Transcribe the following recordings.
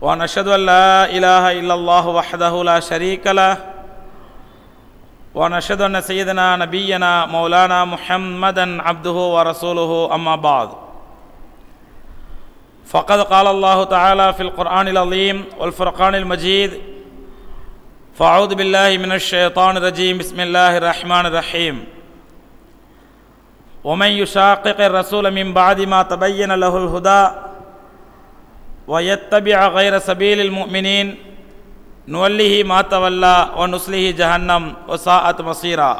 ونشهد أن لا إله إلا الله وحده لا شريك له. ونشهد أن سيدنا نبينا مولانا محمدا عبده ورسوله أما بعد. فقد قال الله تعالى في القرآن العظيم والفرقان المجيد فأعوذ بالله من الشيطان الرجيم بسم الله الرحمن الرحيم. ومن يشاقق الرسول من بعد ما تبين له الهدى ويتبع غير سبيل المؤمنين نوله ما تولى ونسله جهنم وساءت مصيرا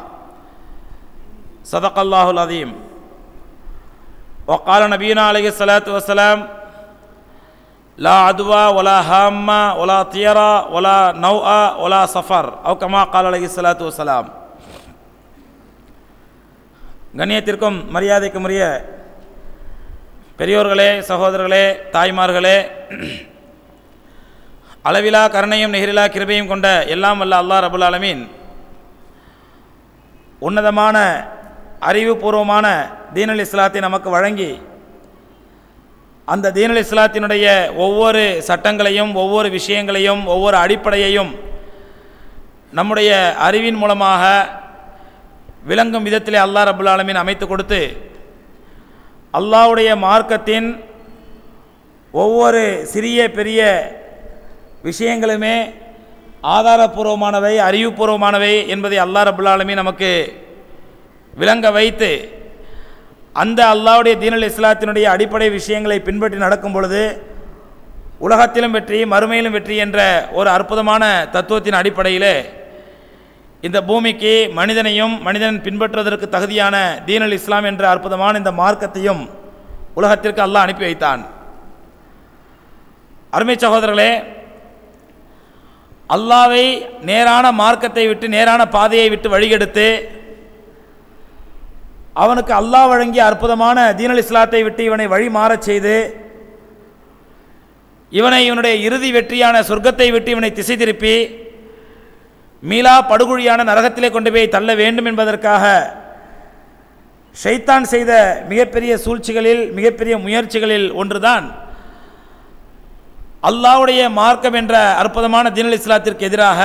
صدق الله العظيم وقال نبينا عليه الصلاة والسلام لا عدوى ولا هامة ولا طيرة ولا نوء ولا سفر أو كما قال عليه الصلاة والسلام கண்ணியத்திற்கும் மரியாதைக்கும் உரிய பெரியோர்களே சகோதரர்களே தாய்மார்களே அளவிலா கருணையும் நெகிரிலா கிருபையும் கொண்ட எல்லாம் வல்ல அல்லாஹ் ரபுல் ஆலமீன். உன்னதமான அறிவுபூர்வமான தீனல் இஸ்லாத்தை நமக்கு வழங்கி அந்த தீனல் இஸ்லாத்தினுடைய ஒவ்வொரு சட்டங்களையும் ஒவ்வொரு விஷயங்களையும் ஒவ்வொரு அடிப்படையையும் நம்முடைய அறிவின் மூலமாக விளங்கும் விதத்திலே அல்லாஹ் ரபுல் ஆலமீன் அமைத்து கொடுத்து அல்லாவுடைய மார்க்கத்தின் ஒவ்வொரு சிறிய பெரிய விஷயங்களுமே ஆதாரபூர்வமானவை அறிவுபூர்வமானவை என்பதை அல்லா ரபுல்லாலுமே நமக்கு விளங்க வைத்து அந்த அல்லாவுடைய தீனல் இஸ்லாத்தினுடைய அடிப்படை விஷயங்களை பின்பற்றி நடக்கும் பொழுது உலகத்திலும் வெற்றி மறுமையிலும் வெற்றி என்ற ஒரு அற்புதமான தத்துவத்தின் அடிப்படையில் இந்த பூமிக்கு மனிதனையும் மனிதன் பின்பற்றுவதற்கு தகுதியான தீனல் இஸ்லாம் என்ற அற்புதமான இந்த மார்க்கத்தையும் உலகத்திற்கு அல்லாஹ் அனுப்பி வைத்தான். அருமை சகோதரர்களே அல்லாவை நேரான மார்க்கத்தை விட்டு நேரான பாதையை விட்டு வழிகெடுத்து அவனுக்கு அல்லாஹ் வழங்கிய அற்புதமான தீனல் இஸ்லாத்தை விட்டு இவனை வழி மாறச் செய்து இவனை இவனுடைய இறுதி வெற்றியான சொர்க்கத்தை விட்டு இவனை திசை திருப்பி மீளா படுகொழியான நரகத்திலே கொண்டு போய் தள்ள வேண்டும் என்பதற்காக ஷைத்தான் செய்த மிகப்பெரிய சூழ்ச்சிகளில் மிகப்பெரிய முயற்சிகளில் ஒன்றுதான் அல்லாவுடைய மார்க்கம் என்ற அற்புதமான தீனல் இஸ்லாத்திற்கு எதிராக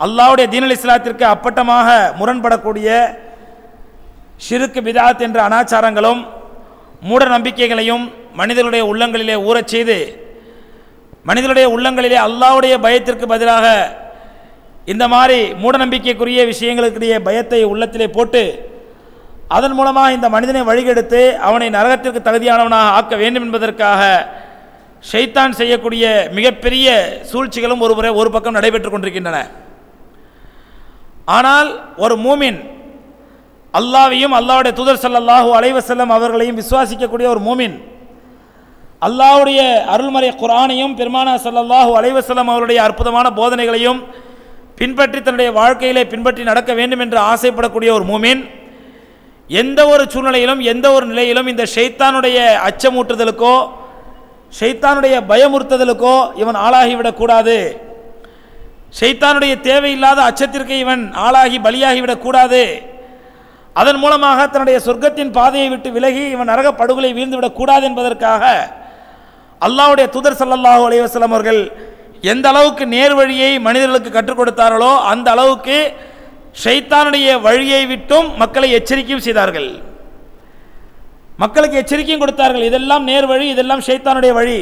அல்லாவுடைய தீனல் இஸ்லாத்திற்கு அப்பட்டமாக முரண்படக்கூடிய ஷிருக்கு பிதாத் என்ற அனாச்சாரங்களும் மூட நம்பிக்கைகளையும் மனிதனுடைய உள்ளங்களிலே ஊறச் செய்து மனிதனுடைய உள்ளங்களிலே அல்லாவுடைய பயத்திற்கு பதிலாக இந்த மாதிரி மூடநம்பிக்கைக்குரிய விஷயங்களுக்குரிய பயத்தை உள்ளத்திலே போட்டு அதன் மூலமாக இந்த மனிதனை வழிகெடுத்து அவனை நரகத்திற்கு தகுதியானவனாக ஆக்க வேண்டும் என்பதற்காக ஷைத்தான் செய்யக்கூடிய மிகப்பெரிய சூழ்ச்சிகளும் ஒரு முறை ஒரு பக்கம் நடைபெற்று கொண்டிருக்கின்றன. ஆனால் ஒரு மூமின் அல்லாவையும் அல்லாவுடைய தூதர் சல்லாஹூ அலைவசல்லம் அவர்களையும் விசுவாசிக்கக்கூடிய ஒரு மூமின் அல்லாவுடைய அருள்மறை குரானையும் பெருமானா சல்லாஹூ அலைவசல்லம் அவருடைய அற்புதமான போதனைகளையும் பின்பற்றி தன்னுடைய வாழ்க்கையிலே பின்பற்றி நடக்க வேண்டும் என்று ஆசைப்படக்கூடிய ஒரு மூமின் எந்த ஒரு சூழ்நிலையிலும் எந்த ஒரு நிலையிலும் இந்த ஷைத்தானுடைய அச்சமூட்டுதலுக்கோ ஷைத்தானுடைய பயமுறுத்துதலுக்கோ இவன் ஆளாகிவிடக்கூடாது. ஷைத்தானுடைய தேவையில்லாத அச்சத்திற்கு இவன் ஆளாகி பலியாகிவிடக்கூடாது. அதன் மூலமாக தன்னுடைய சொர்க்கத்தின் பாதையை விட்டு விலகி இவன் நரக படுகொலை வீழ்ந்துவிடக்கூடாது என்பதற்காக அல்லாவுடைய தூதர் சல்லாஹூ அலைவாஸ்லாம் அவர்கள் எந்த அளவுக்கு நேர் வழியை மனிதர்களுக்கு கற்றுக் கொடுத்தார்களோ அந்த அளவுக்கு ஷைத்தானுடைய வழியை விட்டும் மக்களை எச்சரிக்கையும் செய்தார்கள். மக்களுக்கு எச்சரிக்கையும் கொடுத்தார்கள். இதெல்லாம் நேர் வழி இதெல்லாம் ஷைத்தானுடைய வழி.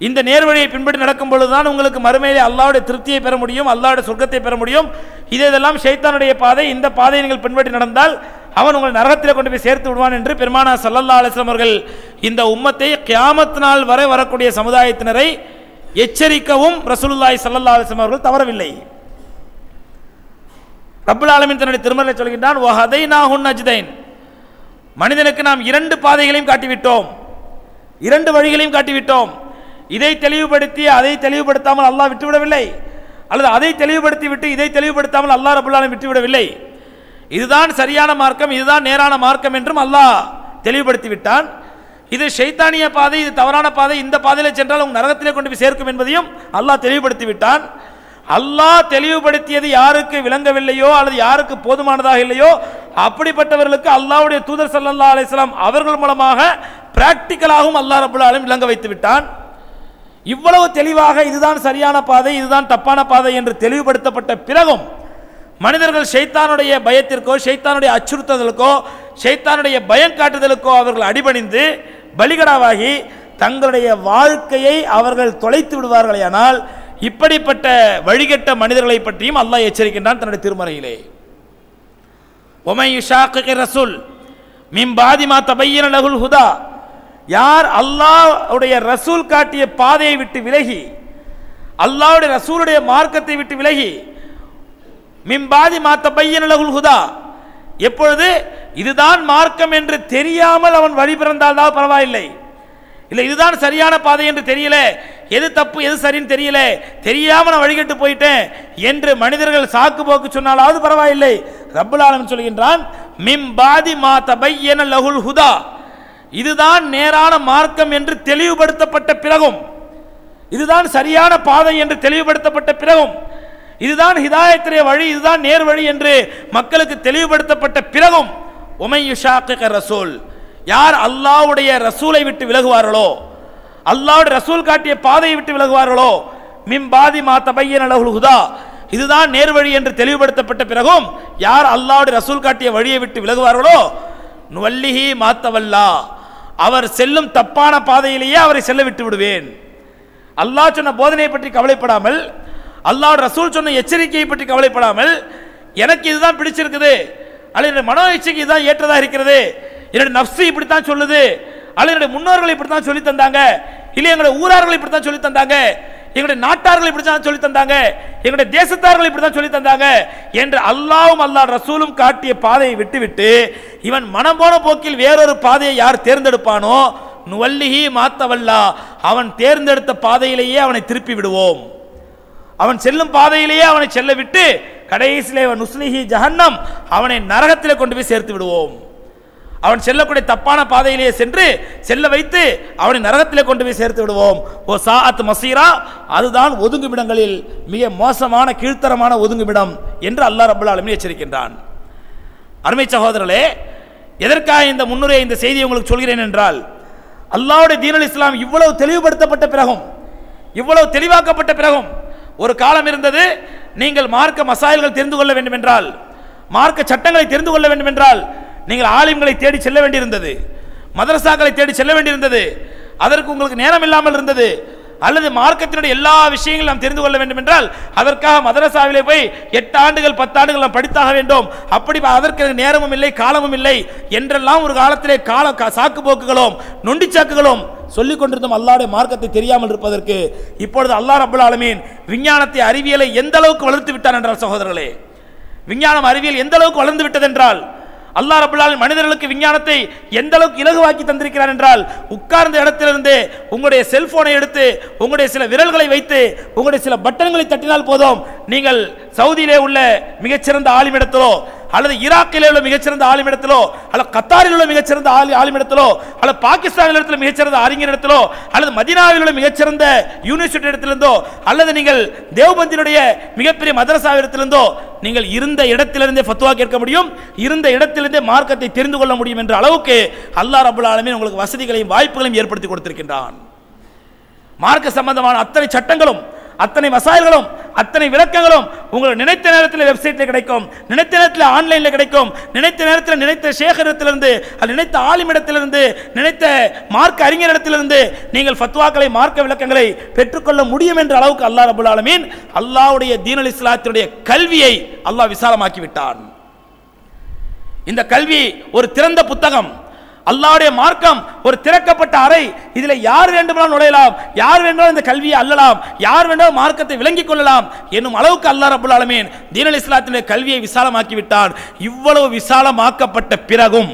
இந்த நேர் வழியை பின்பற்றி நடக்கும் பொழுதுதான் உங்களுக்கு மறுமையிலே அல்லாவுடைய திருப்தியை பெற முடியும் அல்லாவுடைய சொர்க்கத்தை பெற முடியும். இது இதெல்லாம் ஷைத்தானுடைய பாதை. இந்த பாதையை நீங்கள் பின்பற்றி நடந்தால் அவன் உங்கள் நரகத்தில் கொண்டு போய் சேர்த்து விடுவான் என்று பெருமானா சல்லல்லா அலிஸ்லாம் அவர்கள் இந்த உம்மத்தை கியாமத் நாள் வரை வரக்கூடிய சமுதாயத்தினரை எச்சரிக்கவும் ரசூலுல்லாய் சல்லல்லா அலிஸ்லாம் அவர்கள் தவறவில்லை. ரப்புல் ஆலமின் தன்னுடைய திருமலை சொல்கின்றான் ஓ ஹதை நாகுன் அஜ்தைன் மனிதனுக்கு நாம் இரண்டு பாதைகளையும் காட்டிவிட்டோம். இரண்டு வழிகளையும் காட்டிவிட்டோம். இதை தெளிவுபடுத்தி அதை தெளிவுபடுத்தாமல் அல்லாஹ் விட்டுவிடவில்லை. அல்லது அதை தெளிவுபடுத்தி விட்டு இதை தெளிவுபடுத்தாமல் அல்லாஹ் ரபுல்லாலும் விட்டுவிடவில்லை. இதுதான் சரியான மார்க்கம் இதுதான் நேரான மார்க்கம் என்றும் அல்லாஹ் தெளிவுபடுத்தி விட்டான் இது ஷைத்தானிய பாதை இது தவறான பாதை. இந்த பாதையில் சென்றால் உங்கள் நரகத்திலே கொண்டு போய் சேர்க்கும் என்பதையும் அல்லாஹ் தெளிவுபடுத்தி விட்டான் அல்லாஹ் தெளிவுபடுத்தியது யாருக்கு விளங்கவில்லையோ அல்லது யாருக்கு போதுமானதாக இல்லையோ அப்படிப்பட்டவர்களுக்கு அல்லாஹ்வுடைய தூதர் சல்லா அலிஸ்லாம் அவர்கள் மூலமாக பிராக்டிக்கலாகவும் அல்லாஹ் ரபுல் விளங்க வைத்து விட்டான் இவ்வளவு தெளிவாக இதுதான் சரியான பாதை இதுதான் தப்பான பாதை என்று தெளிவுபடுத்தப்பட்ட பிறகும் மனிதர்கள் ஷைத்தானுடைய பயத்திற்கோ ஷைத்தானுடைய அச்சுறுத்தலுக்கோ ஷைத்தானுடைய பயம் காட்டுதலுக்கோ அவர்கள் அடிபணிந்து பலிகடாவாகி தங்களுடைய வாழ்க்கையை அவர்கள் தொலைத்து விடுவார்களேயானால் இப்படிப்பட்ட வழிகட்ட மனிதர்களை பற்றியும் அல்லாஹ் எச்சரிக்கின்றான் தன்னுடைய திருமறையிலே. ஒமை ரசூல் மிம் பாதிமா தபையன லகுல் ஹுதா. யார் அல்லாஹுடைய ரசூல் காட்டிய பாதையை விட்டு விலகி அல்லாவுடைய ரசூலுடைய மார்க்கத்தை விட்டு விலகி மிம்பாதி மாத்த பையன் லகுல் ஹுதா எப்பொழுது இதுதான் மார்க்கம் என்று தெரியாமல் அவன் வழி பிறந்தால்தான் பரவாயில்லை. இல்லை இதுதான் சரியான பாதை என்று தெரியல. எது தப்பு எது சரின்னு தெரியல. தெரியாமல் நான் வழிகட்டு போயிட்டேன் என்று மனிதர்கள் சாக்கு போக்கு சொன்னாலாவது பரவாயில்லை. ரப்புலாலன் சொல்கின்றான் சொல்கின்றான் மிம்பாதி மா தபையன லகுல் ஹுதா. இதுதான் நேரான மார்க்கம் என்று தெளிவுபடுத்தப்பட்ட பிறகும். இதுதான் சரியான பாதை என்று தெளிவுபடுத்தப்பட்ட பிறகும். இதுதான் ஹிதாயத்திலே வழி இதுதான் நேர் வழி என்று மக்களுக்கு தெளிவுபடுத்தப்பட்ட பிறகும். உமையுஷாக்க ரசூல். யார் அல்லாஹ்வுடைய ரசூலை விட்டு விலகுவார்களோ அல்லாவுடைய ரசூல் காட்டிய பாதையை விட்டு விலகுவார்களோ மிம்பாதி மாத்த தபையன லஹுல் ஹுதா. இதுதான் நேர்வழி என்று தெளிவுபடுத்தப்பட்ட பிறகும் யார் அல்லாவுடைய ரசூல் காட்டிய வழியை விட்டு விலகுவார்களோ நுவல்லிஹி மாத்தவல்லா அவர் செல்லும் தப்பான பாதையிலேயே அவரை செல்ல விட்டு விடுவேன். அல்லாஹ் சொன்ன போதனையை பற்றி கவலைப்படாமல் அல்லாஹ் ரசூல் சொன்ன எச்சரிக்கையை பற்றி கவலைப்படாமல் எனக்கு இதுதான் பிடிச்சிருக்குது. அல்லது என்னுடைய மனோ இச்சைக்கு இதுதான் ஏற்றதாக இருக்கிறது? என்னுடைய நப்சு இப்படித்தான் சொல்லுது. அல்லது என்னுடைய முன்னோர்கள் இப்படித்தான் சொல்லி தந்தாங்க. இல்லை எங்களுடைய ஊரார்கள் இப்படித்தான் சொல்லி தந்தாங்க. எங்களுடைய நாட்டார்கள் இப்படித்தான் சொல்லி தந்தாங்க. எங்களுடைய தேசத்தார்கள் இப்படித்தான் சொல்லி தந்தாங்க என்று அல்லாவும் அல்லாஹ் ரசூலும் காட்டிய பாதையை விட்டுவிட்டு இவன் மனம் போன போக்கில் வேறொரு பாதையை யார் தேர்ந்தெடுப்பானோ? நுவல்லிஹி மாத்தவல்லா அவன் தேர்ந்தெடுத்த பாதையிலேயே அவனை திருப்பி விடுவோம். அவன் செல்லும் பாதையிலேயே அவனை செல்ல விட்டு கடைசியிலே அவன் நுஸ்லிஹி ஜஹன்னம் அவனை நரகத்தில் கொண்டு போய் சேர்த்து விடுவோம். அவன் செல்லக்கூடிய தப்பான பாதையிலேயே சென்று செல்ல வைத்து அவனை நரகத்திலே கொண்டு போய் சேர்த்து விடுவோம். ஓ சாஅத் மசீரா அதுதான் ஒதுங்குமிடங்களில் மிக மோசமான கீழ்த்தரமான ஒதுங்குமிடம் என்று அல்லாஹ் ரபுல் ஆலமீன் எச்சரிக்கின்றான். அருமை சகோதரர்களே எதற்காக இந்த முன்னுரை இந்த செய்தியை உங்களுக்கு சொல்கிறேன் என்றால் அல்லாவுடைய தீனல் இஸ்லாம் இவ்வளவு தெளிவுபடுத்தப்பட்ட பிறகும் இவ்வளவு தெளிவாக்கப்பட்ட பிறகும் ஒரு காலம் இருந்தது நீங்கள் மார்க்க மசாயல்கள் தெரிந்து கொள்ள வேண்டும் என்றால் மார்க்க சட்டங்களை தெரிந்து கொள்ள வேண்டும் என்றால் நீங்கள் ஆலிம்களை தேடி செல்ல வேண்டியிருந்தது மதரசாக்களை தேடி செல்ல வேண்டியிருந்தது அதற்கு உங்களுக்கு நேரம் இல்லாமல் இருந்தது அல்லது மார்க்கத்தினுடைய எல்லா விஷயங்களும் நாம் தெரிந்து கொள்ள வேண்டும் என்றால் அதற்காக மதரசாவிலே போய் எட்டு ஆண்டுகள் பத்தாண்டுகள் நாம் படித்தாக வேண்டும். அப்படி அதற்கு நேரமும் இல்லை காலமும் இல்லை என்றெல்லாம் ஒரு காலத்திலே கால சாக்கு போக்குகளும் நொண்டிச்சாக்குகளும் சொல்லிக் கொண்டிருந்தோம். அல்லாவுடைய மார்க்கத்தை தெரியாமல் இருப்பதற்கு. இப்பொழுது அல்லாஹ் அபுல் ஆலமீன் விஞ்ஞானத்தை அறிவியலை எந்த அளவுக்கு வளர்த்து விட்டார் என்றால் சகோதரர்களே. விஞ்ஞானம் அறிவியல் எந்த அளவுக்கு வளர்ந்து விட்டது என்றால் அல்லாஹ் ரபுல்லால் மனிதர்களுக்கு விஞ்ஞானத்தை எந்த அளவுக்கு இலகுவாக்கி தந்திருக்கிறார் என்றால் உட்கார்ந்த இடத்திலிருந்து உங்களுடைய செல்போனை எடுத்து உங்களுடைய சில விரல்களை வைத்து உங்களுடைய சில பட்டன்களை தட்டினால் போதும். நீங்கள் சவுதியிலே உள்ள மிகச்சிறந்த ஆளுமிடத்திலோ அல்லது ஈராக்கில் உள்ள மிகச்சிறந்த ஆளுமிடத்திலோ அல்லது கத்தாரில் உள்ள மிகச்சிறந்த ஆலி ஆளுமிடத்திலோ அல்லது பாகிஸ்தானில் இடத்துல மிகச்சிறந்த அறிஞர் இடத்திலோ அல்லது மதினாவில் உள்ள மிகச்சிறந்த யூனிவர்சிட்டி இடத்திலிருந்தோ அல்லது நீங்கள் தேவபந்தினுடைய மிகப்பெரிய மதரசா இடத்திலிருந்தோ நீங்கள் இருந்த இடத்திலிருந்தே ஃபத்துவா கேட்க முடியும் இருந்த இடத்திலிருந்தே மார்க்கத்தை தெரிந்து கொள்ள முடியும் என்ற அளவுக்கு அல்லாஹ் ரபுல் ஆலமீன் உங்களுக்கு வசதிகளையும் வாய்ப்புகளையும் ஏற்படுத்தி கொடுத்திருக்கின்றான். மார்க்க சம்பந்தமான அத்தனை சட்டங்களும் அத்தனை மசாயல்களும் அத்தனை விளக்கங்களும் உங்களை நினைத்த நேரத்தில் வெப்சைட்டில் கிடைக்கும் நினைத்த நேரத்தில் ஆன்லைனில் கிடைக்கும் நினைத்த நேரத்தில் நினைத்த சேகரத்திலிருந்து அல்லது நினைத்த ஆலிமிடத்திலிருந்து நினைத்த மார்க்க அறிஞரிடத்திலிருந்து நீங்கள் ஃபத்வாக்களை மார்க்க விளக்கங்களை பெற்றுக்கொள்ள முடியும் என்ற அளவுக்கு அல்லாஹ் ரபுல் ஆலமீன் அல்லாஹ்வுடைய தீனல் இஸ்லாத்தினுடைய கல்வியை அல்லாஹ் விசாலமாக்கி விட்டான் இந்த கல்வி ஒரு திறந்த புத்தகம். அல்லாவுடைய மார்க்கம் ஒரு திறக்கப்பட்ட அறை. இதில் யார் வேண்டுமானால் நுழையலாம். யார் வேண்டாலும் இந்த கல்வியை அல்லலாம் யார் வேண்டாலும் மார்க்கத்தை விளங்கிக் கொள்ளலாம் என்னும் அளவுக்கு அல்லா ரபுல் ஆலமீன் தீனல் இஸ்லாத்தினுடைய கல்வியை விசாலமாக்கி விட்டான். இவ்வளவு விசாலமாக்கப்பட்ட பிறகும்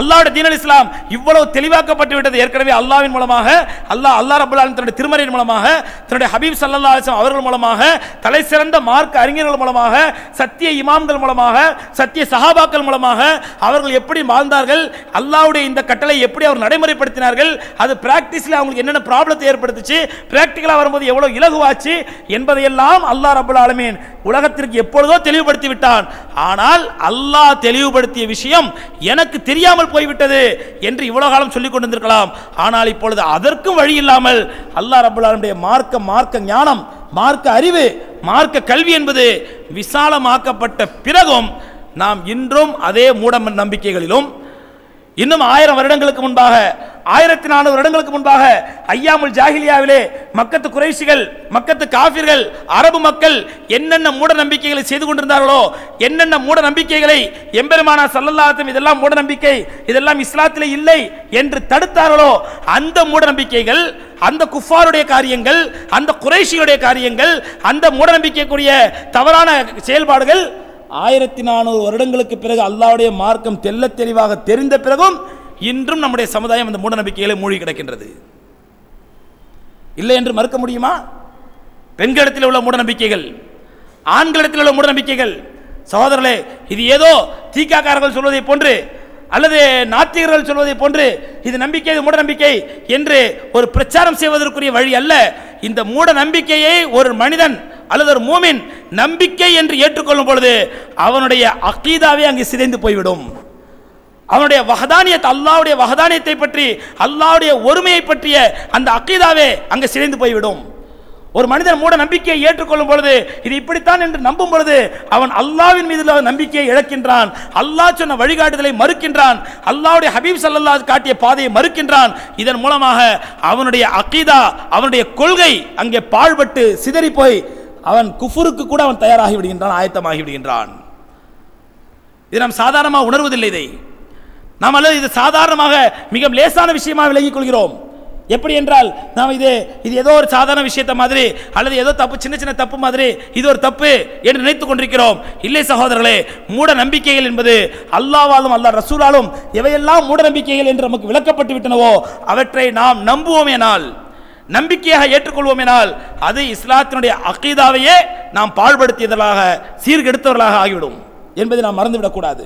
அல்லாஹ்வுடைய தீனல் இஸ்லாம் இவ்வளவு தெளிவாக்கப்பட்டு விட்டது. ஏற்கனவே அல்லாவின் மூலமாக அல்லாஹ் அல்லாஹ் ரப்பல் தன்னுடைய திருமறையின் மூலமாக தன்னுடைய ஹபீப் சல்லா அலிஸ்லாம் அவர்கள் மூலமாக தலை சிறந்த மார்க்க அறிஞர்கள் மூலமாக சத்திய இமாம்கள் மூலமாக சத்திய சஹாபாக்கள் மூலமாக அவர்கள் எப்படி வாழ்ந்தார்கள் அல்லாவுடைய இந்த கட்டளை எப்படி அவர் நடைமுறைப்படுத்தினார்கள் அது பிராக்டிஸில் அவங்களுக்கு என்னென்ன ப்ராப்ளத்தை ஏற்படுத்துச்சு பிராக்டிக்கலாக வரும்போது எவ்வளவு இலகுவாச்சு என்பதையெல்லாம் அல்லாஹ் ரபுல் ஆலமீன் உலகத்திற்கு எப்பொழுதோ தெளிவுபடுத்தி விட்டான். ஆனால் அல்லாஹ் தெளிவுபடுத்திய விஷயம் எனக்கு தெரியாமல் போய்விட்டது என்று இவ்வளவு காலம் சொல்லிக் கொண்டிருந்திருக்கலாம். ஆனால் இப்பொழுது அதற்கும் வழி இல்லாமல் அல்லாஹ் ரபுல்லாலுடைய மார்க்க மார்க்க ஞானம் மார்க்க அறிவு மார்க்க கல்வி என்பது விசாலமாக்கப்பட்ட பிறகும் நாம் இன்றும் அதே மூட நம்பிக்கைகளிலும் இன்னும் ஆயிரம் வருடங்களுக்கு முன்பாக ஆயிரத்தி நானூறு வருடங்களுக்கு முன்பாக ஐயாமுல் ஜாஹிலியாவிலே மக்கத்து குறைசிகள் மக்கத்து காஃபிர்கள் அரபு மக்கள் என்னென்ன மூட நம்பிக்கைகளை செய்து கொண்டிருந்தார்களோ என்னென்ன மூட நம்பிக்கைகளை எம்பெருமானா சல்லல்லாஹும் இதெல்லாம் மூட நம்பிக்கை இதெல்லாம் இஸ்லாத்திலே இல்லை என்று தடுத்தார்களோ அந்த மூட நம்பிக்கைகள் அந்த குஃபாருடைய காரியங்கள் அந்த குறைசியுடைய காரியங்கள் அந்த மூட நம்பிக்கைக்குரிய தவறான செயல்பாடுகள் ஆயிரத்தி நானூறு வருடங்களுக்கு பிறகு அல்லாவுடைய மார்க்கம் தெல்ல தெளிவாக தெரிந்த பிறகும் இன்றும் நம்முடைய சமுதாயம் அந்த மூட நம்பிக்கைகளை மூழ்கி கிடக்கின்றது. இல்லை என்று மறுக்க முடியுமா? பெண்களிடத்தில் உள்ள மூட நம்பிக்கைகள் ஆண்களிடத்தில் உள்ள மூட நம்பிக்கைகள் சகோதரர்களே இது ஏதோ தீக்காக்காரர்கள் சொல்வதை போன்று அல்லது நாத்திகர்கள் சொல்வதை போன்று இது நம்பிக்கை இது மூட நம்பிக்கை என்று ஒரு பிரச்சாரம் செய்வதற்குரிய வழி அல்ல. இந்த மூட நம்பிக்கையை ஒரு மனிதன் அல்லது ஒரு மூமின் நம்பிக்கை என்று ஏற்றுக்கொள்ளும் பொழுது அவனுடைய அகீதாவே அங்கு சிதைந்து போய்விடும். அவனுடைய வகதானியத்தை அல்லாவுடைய வகதானியத்தை பற்றி அல்லாவுடைய ஒருமையை பற்றிய அந்த அக்கீதாவே அங்கு சிதைந்து போய்விடும். ஒரு மனிதன் மூட நம்பிக்கையை ஏற்றுக்கொள்ளும் பொழுது இது இப்படித்தான் என்று நம்பும் பொழுது அவன் அல்லாவின் மீது நம்பிக்கையை இழக்கின்றான். அல்லாஹ் சொன்ன வழிகாட்டுதலை மறுக்கின்றான். அல்லாவுடைய ஹபீப் சல்லல்லாஹ் காட்டிய பாதையை மறுக்கின்றான். இதன் மூலமாக அவனுடைய அக்கீதா அவனுடைய கொள்கை அங்கே பாழ்பட்டு சிதறி போய் அவன் குஃபுருக்கு கூட அவன் தயாராகி விடுகின்றான் ஆயத்தமாகி விடுகின்றான். இது நாம் சாதாரணமாக உணர்வதில்லை இதை. நாம் அல்லது இது சாதாரணமாக மிக லேசான விஷயமாக விலகிக் கொள்கிறோம். எப்படி என்றால் நாம் இது இது ஏதோ ஒரு சாதாரண விஷயத்தை மாதிரி அல்லது ஏதோ தப்பு சின்ன சின்ன தப்பு மாதிரி இது ஒரு தப்பு என்று நினைத்துக் கொண்டிருக்கிறோம். இல்லை சகோதரர்களே மூட நம்பிக்கைகள் என்பது அல்லாவாலும் அல்லாஹ் ரசூலாலும் எவையெல்லாம் மூட நம்பிக்கைகள் என்று நமக்கு விளக்கப்பட்டு விட்டனவோ அவற்றை நாம் நம்புவோமேனால் நம்பிக்கையாக ஏற்றுக்கொள்வோமேனால் அது இஸ்லாத்தினுடைய அகீதாவையே நாம் பாழ்படுத்தியதாக சீர்கெடுத்தவர்களாக ஆகிவிடும் என்பதை நாம் மறந்துவிடக்கூடாது.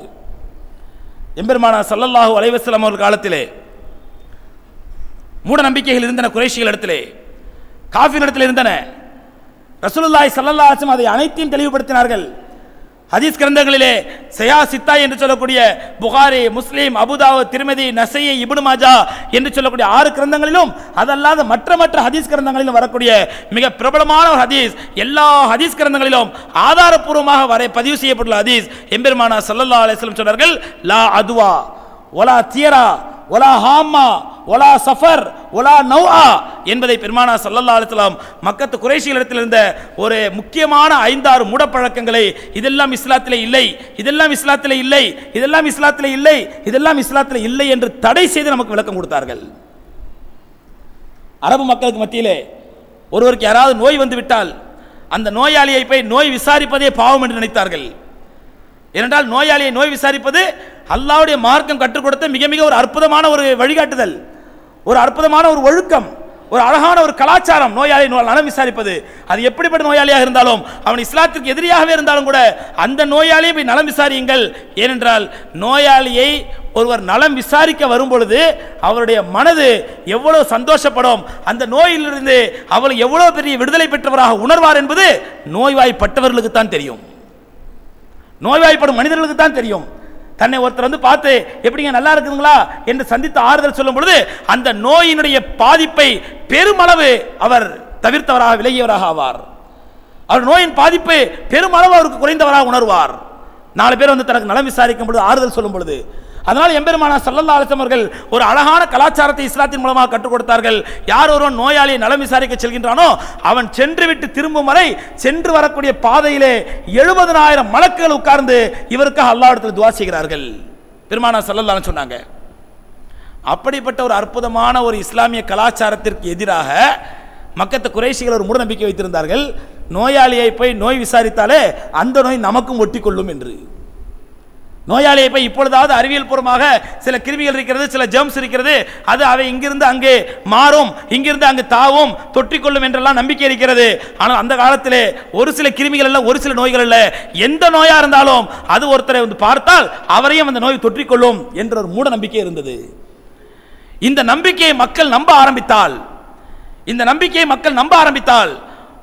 எம்பெருமானா சல்லல்லாஹு அலைவசலம் அவர்கள் காலத்திலே மூட நம்பிக்கைகள் இருந்தன குறைஷிகள் இடத்திலே காஃபிர் இடத்தில் இருந்தன. ரசூலுல்லாய் ஸல்லல்லாஹு அலைஹி அதை அனைத்தையும் தெளிவுபடுத்தினார்கள். ஹதீஸ் கிரந்தங்களிலே சயா சித்தா என்று சொல்லக்கூடிய புகாரி முஸ்லீம் அபுதாவு திருமதி நசையை இபுனு மாஜா என்று சொல்லக்கூடிய ஆறு கிரந்தங்களிலும் அதல்லாத மற்ற மற்ற ஹதீஸ் கிரந்தங்களிலும் வரக்கூடிய மிக பிரபலமான ஒரு ஹதீஸ். எல்லா ஹதீஸ் கிரந்தங்களிலும் ஆதாரப்பூர்வமாக வரை பதிவு செய்யப்பட்டுள்ள ஹதீஸ் எம்பெருமானா சல்லல்லா அலிஸ்லம் சொன்னார்கள் லா அதுவா ஒலா தியரா ஒலா ஹாமா ஒலா சஃபர் ஒலா நௌஆ என்பதை பெருமானா சல்லல்லா அலுவலாம் மக்கத்து குறைஷிகளிடத்தில் இருந்த ஒரு முக்கியமான ஐந்தாறு மூடப்பழக்கங்களை இதெல்லாம் இஸ்லாத்தில் இல்லை இதெல்லாம் இஸ்லாத்திலே இல்லை இதெல்லாம் இஸ்லாத்தில் இல்லை இதெல்லாம் இஸ்லாத்தில் இல்லை என்று தடை செய்து நமக்கு விளக்கம் கொடுத்தார்கள். அரபு மக்களுக்கு மத்தியிலே ஒருவருக்கு யாராவது நோய் வந்துவிட்டால் அந்த நோயாளியை போய் நோய் விசாரிப்பதே பாவம் என்று நினைத்தார்கள். ஏனென்றால் நோயாளியை நோய் விசாரிப்பது அல்லாவுடைய மார்க்கம் கற்றுக் கொடுத்த மிக மிக ஒரு அற்புதமான ஒரு வழிகாட்டுதல். ஒரு அற்புதமான ஒரு ஒழுக்கம் ஒரு அழகான ஒரு கலாச்சாரம் நோயாளி நலம் விசாரிப்பது. அது எப்படிப்பட்ட நோயாளியாக இருந்தாலும் அவன் இஸ்லாத்திற்கு எதிரியாகவே இருந்தாலும் கூட அந்த நோயாளியை போய் நலம் விசாரியுங்கள். ஏனென்றால் நோயாளியை ஒருவர் நலம் விசாரிக்க வரும் பொழுது அவருடைய மனது எவ்வளவு சந்தோஷப்படும் அந்த நோயிலிருந்து அவள் எவ்வளவு பெரிய விடுதலை பெற்றவராக உணர்வார் என்பது நோய்வாய்ப்பட்டவர்களுக்கு தான் தெரியும். நோய்வாய்ப்படும் மனிதர்களுக்கு தான் தெரியும். தன்னை ஒருத்தர் வந்து பார்த்து எப்படிங்க நல்லா இருக்குதுங்களா? என்று சந்தித்து ஆறுதல் சொல்லும் பொழுது அந்த நோயினுடைய பாதிப்பை பெருமளவு அவர் தவிர்த்தவராக விலகியவராக ஆவார். அவர் நோயின் பாதிப்பு பெருமளவு அவருக்கு குறைந்தவராக உணர்வார். நாலு பேர் வந்து தனக்கு நலம் விசாரிக்கும் பொழுது ஆறுதல் சொல்லும் பொழுது அதனால் எம்பெருமானா சல்லல்லா அலிசம் அவர்கள் ஒரு அழகான கலாச்சாரத்தை இஸ்லாத்தின் மூலமாக கற்றுக் கொடுத்தார்கள். யார் ஒருவன் நோயாளியை நலம் விசாரிக்க செல்கின்றானோ அவன் சென்று விட்டு திரும்பும் வரை சென்று வரக்கூடிய பாதையிலே எழுபதனாயிரம் மலக்குகள் உட்கார்ந்து இவருக்காக அல்லாஹ்விடத்தில் துவா செய்கிறார்கள். பெருமானா சல்லல்லா சொன்னாங்க அப்படிப்பட்ட ஒரு அற்புதமான ஒரு இஸ்லாமிய கலாச்சாரத்திற்கு எதிராக மக்கத்து குறைஷிகள் ஒரு மூடநம்பிக்கை வைத்திருந்தார்கள். நோயாளியை போய் நோய் விசாரித்தாலே அந்த நோய் நமக்கும் ஒட்டி கொள்ளும் என்று. நோயாளியை போய் இப்பொழுதாவது அறிவியல் பூர்வமாக சில கிருமிகள் இருக்கிறது சில ஜெர்ம்ஸ் இருக்கிறது அது அவை இங்கிருந்து அங்கே மாறும் இங்கிருந்து அங்கு தாவும் தொற்றிக்கொள்ளும் என்றெல்லாம் நம்பிக்கை இருக்கிறது. ஆனால் அந்த காலத்திலே ஒரு சில கிருமிகள் இல்லை ஒரு சில நோய்கள் இல்லை எந்த நோயாக இருந்தாலும் அது ஒருத்தரை வந்து பார்த்தால் அவரையும் அந்த நோய் தொற்றிக்கொள்ளும் என்ற ஒரு மூட நம்பிக்கை இருந்தது. இந்த நம்பிக்கையை மக்கள் நம்ப ஆரம்பித்தால் இந்த நம்பிக்கையை மக்கள் நம்ப ஆரம்பித்தால்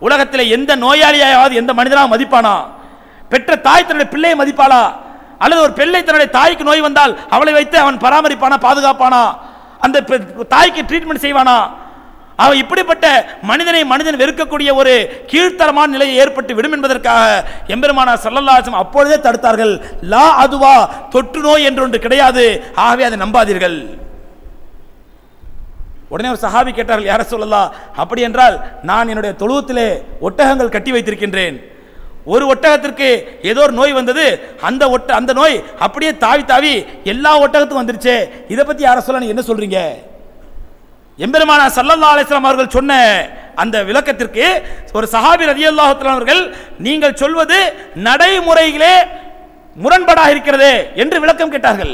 உலகத்தில் எந்த நோயாளியாவது எந்த மனிதனாக மதிப்பானா? பெற்ற தாய் தன்னுடைய பிள்ளையை மதிப்பாளா? அல்லது ஒரு பிள்ளை தன்னுடைய தாய்க்கு நோய் வந்தால் அவளை வைத்து அவன் பராமரிப்பானா பாதுகாப்பானா? அந்த தாய்க்கு ட்ரீட்மெண்ட் செய்வானா? அவன் இப்படிப்பட்ட மனிதனை மனிதன் வெறுக்கக்கூடிய ஒரு கீழ்த்தரமான நிலையை ஏற்பட்டு விடும் என்பதற்காக எம்பெருமானார் சல்லல்லாசம் அப்பொழுதே தடுத்தார்கள். லா அதுவா தொற்று நோய் என்று ஒன்று கிடையாது. ஆகவே அதை நம்பாதீர்கள். உடனே ஒரு சஹாபி கேட்டார்கள் யார சொல்லலாம் அப்படி என்றால் நான் என்னுடைய தொழுவத்திலே ஒட்டகங்கள் கட்டி வைத்திருக்கின்றேன். ஒரு ஒட்டகத்திற்கு ஏதோ ஒரு நோய் வந்தது அந்த ஒட்ட அந்த நோய் அப்படியே தாவி தாவி எல்லா ஒட்டகத்துக்கும் வந்துருச்சு. இதை பற்றி யாரை சொல்ல நீங்க என்ன சொல்கிறீங்க எம்பெருமானா சல்லல்லா அலிஸ்லாம் அவர்கள் சொன்ன அந்த விளக்கத்திற்கு ஒரு சஹாபி ரதியல்லாஹு அவர்கள் நீங்கள் சொல்வது நடைமுறைகளே முரண்பாடாக இருக்கிறதே என்று விளக்கம் கேட்டார்கள்.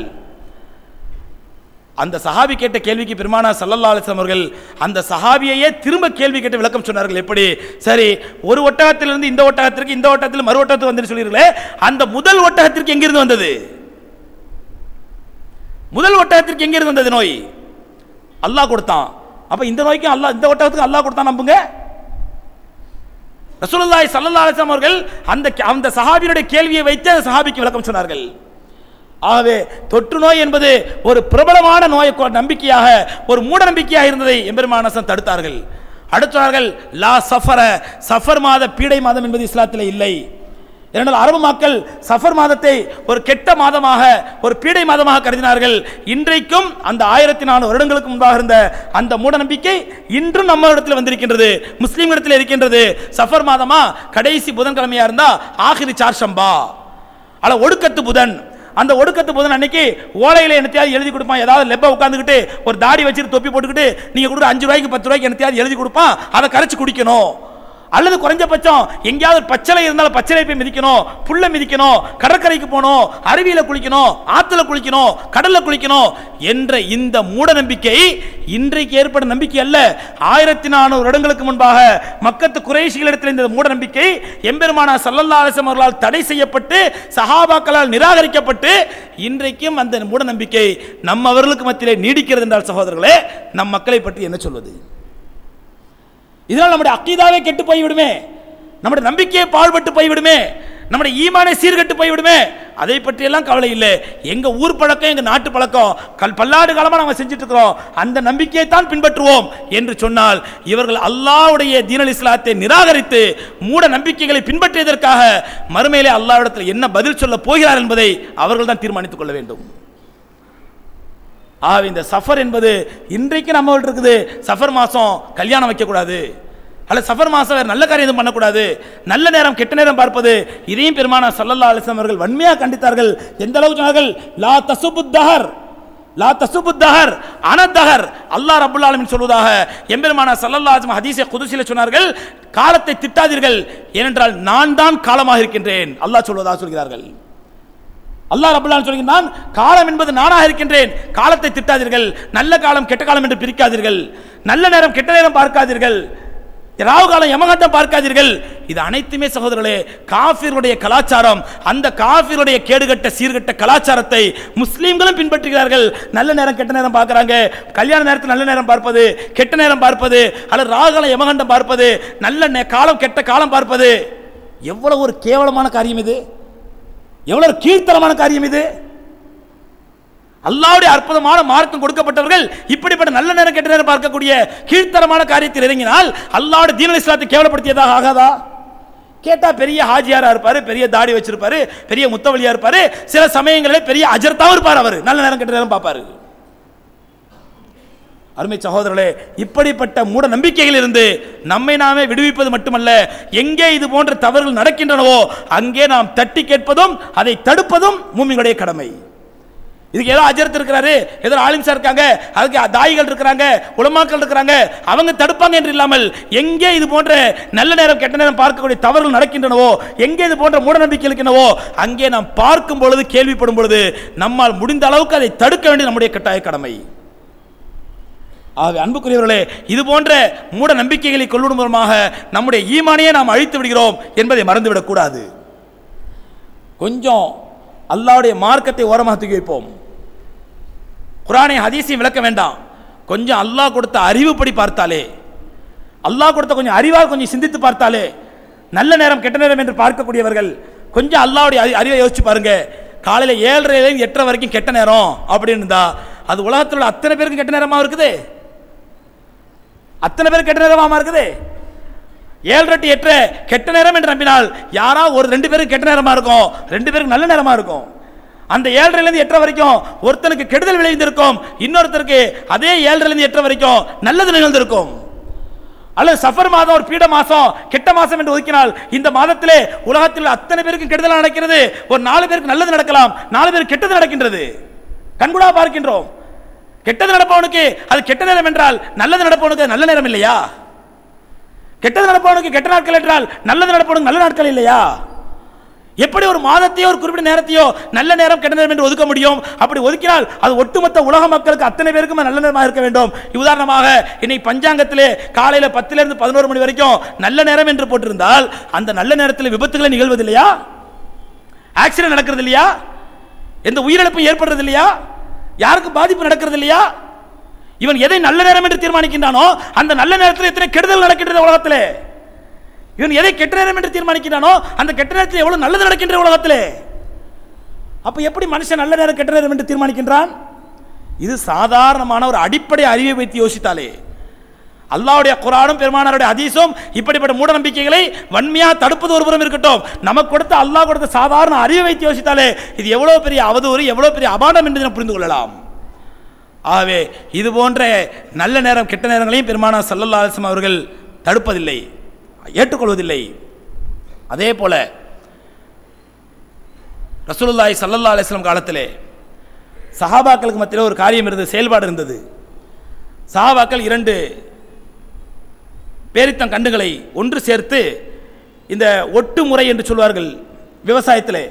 அந்த சஹாபி கேட்ட கேள்விக்கு பெருமானா சல்லல்லா அலிஸ்லாம் அவர்கள் அந்த சஹாபியையே திரும்ப கேள்வி கேட்டு விளக்கம் சொன்னார்கள். எப்படி? சரி ஒரு ஒட்டகத்திலிருந்து இந்த ஒட்டகத்திற்கு இந்த ஒட்டகத்தில் மறு ஒட்டகத்துக்கு வந்து சொல்லியிருக்கே அந்த முதல் ஒட்டகத்திற்கு எங்கிருந்து வந்தது? முதல் ஒட்டகத்திற்கு எங்கிருந்து வந்தது நோய்? அல்லாஹ் கொடுத்தான். அப்ப இந்த நோய்க்கு அல்லாஹ் இந்த ஒட்டகத்துக்கு அல்லாஹ் கொடுத்தான் நம்புங்க. ரசூலுல்லாஹி ஸல்லல்லாஹு அலைஹி வஸல்லம் அவர்கள் அந்த அந்த சஹாபியுடைய கேள்வியை வைத்து அந்த சஹாபிக்கு விளக்கம் சொன்னார்கள். ஆகவே தொற்று நோய் என்பது ஒரு பிரபலமான நோய் நம்பிக்கையாக ஒரு மூட நம்பிக்கையாக இருந்ததை எம்பெருமானசன் தடுத்தார்கள். அடுத்தார்கள் லா சஃபர சஃபர் மாத பீடை மாதம் என்பது இஸ்லாத்தில் இல்லை. ஏனென்றால் அரபு மக்கள் சஃபர் மாதத்தை ஒரு கெட்ட மாதமாக ஒரு பீடை மாதமாக கருதினார்கள். இன்றைக்கும் அந்த ஆயிரத்தி நாலு வருடங்களுக்கு முன்பாக இருந்த அந்த மூட நம்பிக்கை இன்றும் நம்ம இடத்துல வந்திருக்கின்றது முஸ்லீம் இடத்துல இருக்கின்றது. சஃபர் மாதமா கடைசி புதன்கிழமையா இருந்தா ஆகிரி சார்ஷம்பா அல்ல ஒடுக்கத்து புதன். அந்த ஒடுக்கத்து போது அன்னைக்கு ஓலையில என்னத்தையாவது எழுதி கொடுப்பான். ஏதாவது லெப்ப உட்காந்துக்கிட்டு ஒரு தாடி வச்சுட்டு தொப்பி போட்டுக்கிட்டு நீங்க கொடுக்குற அஞ்சு ரூபாய்க்கு பத்து ரூபாய்க்கு என்னத்தையாவது எழுதி கொடுப்பான். அதை கரைச்சி குடிக்கணும். அல்லது குறைஞ்சபட்சம் எங்கேயாவது பச்சளை இருந்தாலும் பச்சளை போய் மிதிக்கணும் புல்லை மிதிக்கணும் கடற்கரைக்கு போகணும் அருவியில் குளிக்கணும் ஆற்றுல குளிக்கணும் கடலில் குளிக்கணும் என்ற இந்த மூட நம்பிக்கை இன்றைக்கு ஏற்படும் நம்பிக்கை அல்ல. ஆயிரத்தி நானூறு வருடங்களுக்கு முன்பாக மக்கத்து குறைசிகளிடத்தில் இந்த மூட நம்பிக்கை எம்பெருமானா சல்லல்லா அலிஸ்லாம் அவர்களால் தடை செய்யப்பட்டு சஹாபாக்களால் நிராகரிக்கப்பட்டு இன்றைக்கும் அந்த மூட நம்பிக்கை நம்மவர்களுக்கு மத்தியிலே நீடிக்கிறது என்றால் சகோதரர்களே நம் மக்களை பற்றி என்ன சொல்வது? இதனால் நம்முடைய அக்கீதாவே கெட்டு போய்விடுமே. நம்முடைய நம்பிக்கையை பாழ்பட்டு போய்விடுமே. நம்முடைய ஈமானை சீர்கட்டு போய்விடுமே. அதை பற்றியெல்லாம் கவலை இல்லை. எங்கள் ஊர் பழக்கம் எங்கள் நாட்டு பழக்கம் கல் பல்லாண்டு காலமாக நாங்கள் செஞ்சுட்டு இருக்கிறோம் அந்த நம்பிக்கையை தான் பின்பற்றுவோம் என்று சொன்னால் இவர்கள் அல்லாவுடைய தீனல் இஸ்லாத்தை நிராகரித்து மூட நம்பிக்கைகளை பின்பற்றியதற்காக மறுமையிலே அல்லாவிடத்தில் என்ன பதில் சொல்ல போகிறார் என்பதை அவர்கள் தான் தீர்மானித்துக் கொள்ள வேண்டும். ஆக இந்த சஃபர் என்பது இன்றைக்கு நம்ம இருக்குது. சஃபர் மாதம் கல்யாணம் வைக்கக்கூடாது. அல்ல சஃபர் மாசம் வேறு நல்ல காரியம் எதுவும் பண்ணக்கூடாது. நல்ல நேரம் கெட்ட நேரம் பார்ப்பது இதையும் பெருமான சல்லல்லா அலிஸ்லாம் அவர்கள் வன்மையாக கண்டித்தார்கள். எந்த அளவு சொன்னார்கள்? லா தசுபுத்தஹர் லா தசுபுத்தஹர் அனத்தஹர் அல்லாஹ் ரபுல் ஆலமின் சொல்வதாக எம்பெருமான சல்லல்லா அலிஸ்லாம் ஹதீஸை குதுசில சொன்னார்கள். காலத்தை திட்டாதீர்கள். ஏனென்றால் நான் தான் காலமாக இருக்கின்றேன். அல்லாஹ் சொல்வதாக சொல்கிறார்கள். அல்லாஹ் ரபுல்லான் சொல்கிறான் காலம் என்பது நானாக இருக்கின்றேன். காலத்தை திட்டாதீர்கள். நல்ல காலம் கெட்ட காலம் என்று பிரிக்காதீர்கள். நல்ல நேரம் கெட்ட நேரம் பார்க்காதீர்கள். ராவு காலம் யமகண்டம் பார்க்காதீர்கள். இது அனைத்துமே சகோதரர்களே காஃபிர்களுடைய கலாச்சாரம். அந்த காஃபிருடைய கேடுகட்ட சீர்கட்ட கலாச்சாரத்தை முஸ்லீம்களும் பின்பற்றுகிறார்கள். நல்ல நேரம் கெட்ட நேரம் பார்க்குறாங்க. கல்யாண நேரத்தில் நல்ல நேரம் பார்ப்பது கெட்ட நேரம் பார்ப்பது அல்லது ராகு காலம் யமகண்டம் பார்ப்பது நல்ல காலம் கெட்ட காலம் பார்ப்பது. எவ்வளவு ஒரு கேவலமான காரியம் இது. எவ்வளவு கீழ்த்தரமான காரியம் இது? அல்லாவுடைய அற்புதமான மார்க்கம் கொடுக்கப்பட்டவர்கள் இப்படிப்பட்ட நல்ல நேரம் கெட்ட நேரம் பார்க்கக்கூடிய கீழ்த்தரமான காரியத்தில் இறங்கினால் அல்லாவுடைய தீனல் இஸ்லாத்தை கேவலப்படுத்தியதாக ஆகாதா? கேட்டா பெரிய ஹாஜியாரா இருப்பாரு பெரிய தாடி வச்சிருப்பாரு பெரிய முத்தவழியா இருப்பாரு சில சமயங்களில் பெரிய அஜர்த்தாவும் இருப்பார் அவர். நல்ல நேரம் கெட்ட நேரம் பார்ப்பாரு. அருமை சகோதரர்களே இப்படிப்பட்ட மூட நம்பிக்கையில் இருந்து நம்மை நாமே விடுவிப்பது மட்டுமல்ல எங்கே இது போன்ற தவறுகள் நடக்கின்றனவோ அங்கே நாம் தட்டி கேட்பதும் அதை தடுப்பதும் மூமிகளுடைய கடமை. இதுக்கு ஏதோ அஜரத் இருக்கிறாரு ஏதோ ஆலிம் சார் இருக்காங்க அதுக்கு தாய்கள் இருக்கிறாங்க உலமாக்கள் இருக்கிறாங்க அவங்க தடுப்பாங்க என்று இல்லாமல் எங்கே இது போன்ற நல்ல நேரம் கெட்ட நேரம் பார்க்கக்கூடிய தவறுகள் நடக்கின்றனவோ எங்கே இது போன்ற மூடநம்பிக்கை இருக்கின்றனவோ அங்கே நாம் பார்க்கும் பொழுது கேள்விப்படும் பொழுது நம்மால் முடிந்த அளவுக்கு அதை தடுக்க வேண்டியது நம்முடைய கட்டாய கடமை. ஆகவே அன்புக்குரியவர்களே இது போன்ற மூட நம்பிக்கைகளை கொள்வதன் மூலமாக நம்முடைய ஈமானையே நாம் அழித்து விடுகிறோம் என்பதை மறந்துவிடக்கூடாது கொஞ்சம் அல்லாவுடைய மார்க்கத்தை ஓரமாக தூக்கி வைப்போம். குரானை ஹதீஸையும் விளக்க வேண்டாம். கொஞ்சம் அல்லாஹ் கொடுத்த அறிவுப்படி பார்த்தாலே அல்லாஹ் கொடுத்த கொஞ்சம் அறிவால் கொஞ்சம் சிந்தித்து பார்த்தாலே நல்ல நேரம் கெட்ட நேரம் என்று பார்க்கக்கூடியவர்கள் கொஞ்சம் அல்லாவுடைய அறி- அறிவை யோசிச்சு பாருங்க. காலையில் ஏழரைலேருந்து எட்டரை வரைக்கும் கெட்ட நேரம் அப்படின்னு இருந்தா அது உலகத்தில் உள்ள அத்தனை பேருக்கும் கெட்ட நேரமாக இருக்குது? அத்தனை பேர் கெட்ட நேரமாக இருக்குது. ஏழரை டு எட்டு கெட்ட நேரம் என்று நம்பினால் யாரா ஒரு ரெண்டு பேருக்கு கெட்ட நேரமாக இருக்கும்? ரெண்டு பேருக்கு நல்ல நேரமாக இருக்கும். அந்த ஏழரைலேருந்து எட்டரை வரைக்கும் ஒருத்தனுக்கு கெடுதல் விளைந்திருக்கும் இன்னொருத்தருக்கு அதே ஏழரைலேருந்து எட்டரை வரைக்கும் நல்லது நிகழ்ந்திருக்கும். அல்லது சஃபர் மாதம் ஒரு பீட மாதம் கெட்ட மாதம் என்று ஒதுக்கினால் இந்த மாதத்திலே உலகத்தில் அத்தனை பேருக்கு கெடுதல் நடக்கிறது. ஒரு நாலு பேருக்கு நல்லது நடக்கலாம் நாலு பேருக்கு கெட்டது நடக்கின்றது. கண்கூடாக பார்க்கின்றோம். கெட்டது நடப்பவனுக்கு அது கெட்ட நேரம் என்றால் நல்லது நடப்பவனுக்கு நல்ல நேரம் இல்லையா? கெட்டது நடப்பவனுக்கு கெட்ட நாட்கள் என்றால் நல்லது நடப்பவனுக்கு நல்ல நாட்கள் இல்லையா? எப்படி ஒரு மாதத்தையோ ஒரு குறிப்பிட்ட நேரத்தையோ நல்ல நேரம் கெட்ட நேரம் என்று ஒதுக்க முடியும்? அப்படி ஒதுக்கினால் அது ஒட்டுமொத்த உலக மக்களுக்கு அத்தனை பேருக்கும் நல்ல நேரமாக இருக்க வேண்டும். உதாரணமாக இன்னைக்கு பஞ்சாங்கத்திலே காலையில் பத்திலிருந்து பதினோரு மணி வரைக்கும் நல்ல நேரம் என்று போட்டிருந்தால் அந்த நல்ல நேரத்தில் விபத்துகளை நிகழ்வது இல்லையா ஆக்சிடென்ட் நடக்கிறது இல்லையா எந்த உயிரிழப்பும் ஏற்படுறது இல்லையா யாருக்கும் பாதிப்பு நடக்கிறது இல்லையா? இவன் எதை நல்ல நேரம் என்று தீர்மானிக்கின்றானோ அந்த நல்ல நேரத்தில் எத்தனை கெடுதல் நடக்கின்றது உலகத்தில்? இவன் எதை கெட்ட நேரம் என்று தீர்மானிக்கின்றானோ அந்த கெட்ட நேரத்தில் எவ்வளவு நல்லது நடக்கின்ற உலகத்தில்? அப்ப எப்படி மனுஷன் நல்ல நேரம் கெட்ட நேரம் என்று தீர்மானிக்கின்றான்? இது சாதாரணமான ஒரு அடிப்படை அறிவை வைத்து யோசித்தாலே. அல்லாவுடைய குரானும் பெருமானாருடைய ஹதீஸும் இப்படிப்பட்ட மூட நம்பிக்கைகளை வன்மையாக தடுப்பது ஒருபுறம் இருக்கட்டும். நமக்கு கொடுத்த அல்லாஹ் கொடுத்த சாதாரண அறிவை வைத்து யோசித்தாலே இது எவ்வளோ பெரிய அவதூறு எவ்வளோ பெரிய அபாண்டம் என்று புரிந்து கொள்ளலாம். ஆகவே இது போன்ற நல்ல நேரம் கெட்ட நேரங்களையும் பெருமானார் சல்லல்லா அலிஸ்லாம் அவர்கள் தடுப்பதில்லை ஏற்றுக்கொள்வதில்லை. அதே போல ரசூலுல்லாய் சல்லல்லா அலிஸ்லாம் காலத்திலே சஹாபாக்களுக்கு மத்தியில் ஒரு காரியம் இருந்தது செயல்பாடு இருந்தது. சஹாபாக்கள் இரண்டு பேரித்தம் கண்டுகளை ஒன்று சேர்த்து இந்த ஒட்டு முறை என்று சொல்வார்கள் விவசாயத்தில்